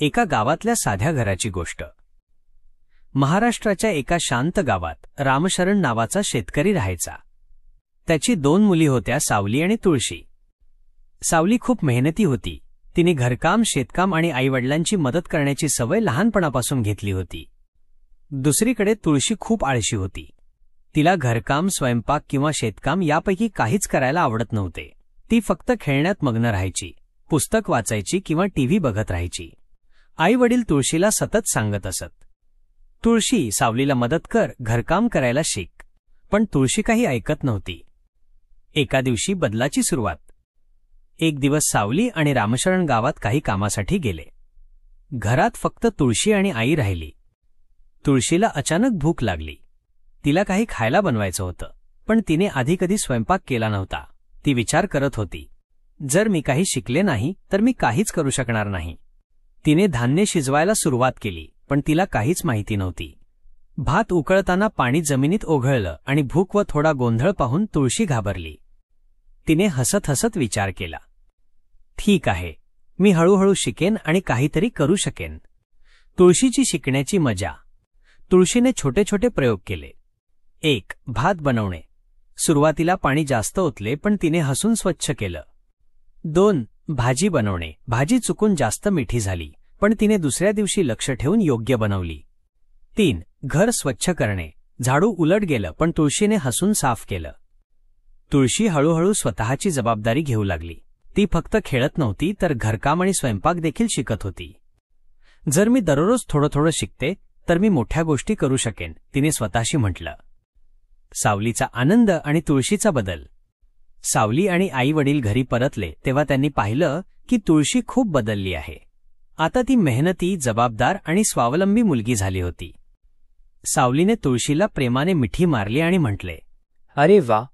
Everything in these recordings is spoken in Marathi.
एका गावातल्या साध्या घराची गोष्ट. महाराष्ट्राच्या एका शांत गावात रामशरण नावाचा शेतकरी राहायचा. त्याची दोन मुली होत्या सावली आणि तुळशी. सावली खूप मेहनती होती. तिने घरकाम शेतकाम आणि आईवडिलांची मदत करण्याची सवय लहानपणापासून घेतली होती. दुसरीकडे तुळशी खूप आळशी होती. तिला घरकाम स्वयंपाक किंवा शेतकाम यापैकी काहीच करायला आवडत नव्हते. ती फक्त खेळण्यात मग्न राहायची पुस्तक वाचायची किंवा टीव्ही बघत राहायची. आई वडील तुळशीला सतत सांगत असत. तुळशी सावलीला मदत कर घरकाम करायला शिक. पण तुळशी काही ऐकत नव्हती. एका दिवशी बदलाची सुरुवात. एक दिवस सावली आणि रामशरण गावात काही कामासाठी गेले. घरात फक्त तुळशी आणि आई राहिली. तुळशीला अचानक भूक लागली. तिला काही खायला बनवायचं होतं पण तिने आधी कधी स्वयंपाक केला नव्हता. ती विचार करत होती. जर मी काही शिकले नाही तर मी काहीच करू शकणार नाही. तिने धान्य शिजवायला सुरुवात केली पण तिला काहीच माहिती नव्हती. भात उकळताना पाणी जमिनीत ओघळलं आणि भूक व थोडा गोंधळ पाहून तुळशी घाबरली. तिने हसत हसत विचार केला. ठीक आहे मी हळूहळू शिकेन आणि काहीतरी करू शकेन. तुळशीची शिकण्याची मजा. तुळशीने छोटे छोटे प्रयोग केले. एक भात बनवणे. सुरुवातीला पाणी जास्त ओतले पण तिने हसून स्वच्छ केलं. दोन भाजी बनवणे. भाजी चुकून जास्त मिठी झाली पण तिने दुसऱ्या दिवशी लक्ष ठेवून योग्य बनवली. तीन घर स्वच्छ करणे. झाडू उलट गेलं पण तुळशीने हसून साफ केलं. तुळशी हळूहळू स्वतःची जबाबदारी घेऊ लागली. ती फक्त खेळत नव्हती तर घरकाम आणि स्वयंपाक देखील शिकत होती. जर मी दररोज थोडं थोडं शिकते तर मी मोठ्या गोष्टी करू शकेन तिने स्वतःशी म्हटलं. सावलीचा आनंद आणि तुळशीचा बदल. सावली आणि आई वडील घरी परतले तेव्हा त्यांनी पाहिलं की तुळशी खूप बदलली आहे. आता ती मेहनती जबाबदार आणि स्वावलंबी मुलगी झाली होती. सावलीने तुळशीला प्रेमाने मिठी मारली आणि म्हटले अरे वा!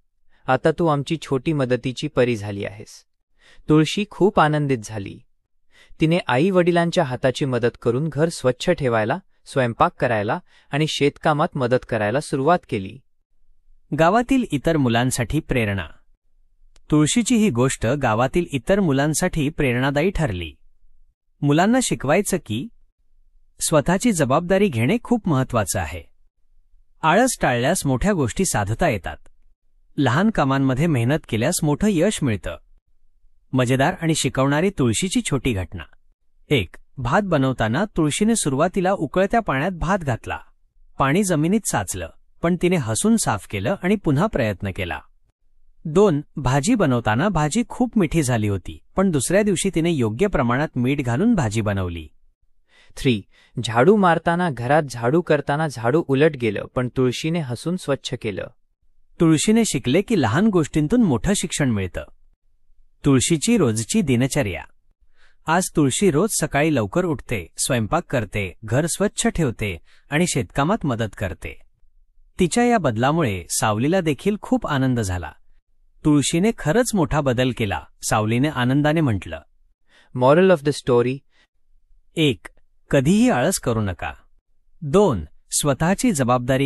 आता तू आमची छोटी मदतीची परी झाली आहेस. तुळशी खूप आनंदित झाली. तिने आई वडिलांच्या हाताची मदत करून घर स्वच्छ ठेवायला स्वयंपाक करायला आणि शेतकामात मदत करायला सुरुवात केली. गावातील इतर मुलांसाठी प्रेरणा. तुळशीची ही गोष्ट गावातील इतर मुलांसाठी प्रेरणादायी ठरली. मुलांना शिकवायचं की स्वतःची जबाबदारी घेणे खूप महत्वाचं आहे. आळस टाळल्यास मोठ्या गोष्टी साधता येतात. लहान कामांमध्ये मेहनत केल्यास मोठं यश मिळतं. मजेदार आणि शिकवणारी तुळशीची छोटी घटना. एक भात बनवताना तुळशीने सुरुवातीला उकळत्या पाण्यात भात घातला. पाणी जमिनीत साचलं पण तिने हसून साफ केलं आणि पुन्हा प्रयत्न केला. दोन भाजी बनवताना भाजी खूप मिठी झाली होती पण दुसऱ्या दिवशी तिने योग्य प्रमाणात मीठ घालून भाजी बनवली. थ्री झाडू मारताना घरात झाडू करताना झाडू उलट गेलं पण तुळशीने हसून स्वच्छ केलं. तुळशीने शिकले की लहान गोष्टींतून मोठं शिक्षण मिळतं. तुळशीची रोजची दिनचर्या. आज तुळशी रोज सकाळी लवकर उठते स्वयंपाक करते घर स्वच्छ ठेवते आणि शेतकामात मदत करते. तिच्या या बदलामुळे सावलीला देखील खूप आनंद झाला. तुळशीने खरंच मोठा बदल केला सावलीने आनंदाने म्हटलं. मॉरल ऑफ द स्टोरी एक कधीही आळस करू नका. दोन स्वतःची जबाबदारी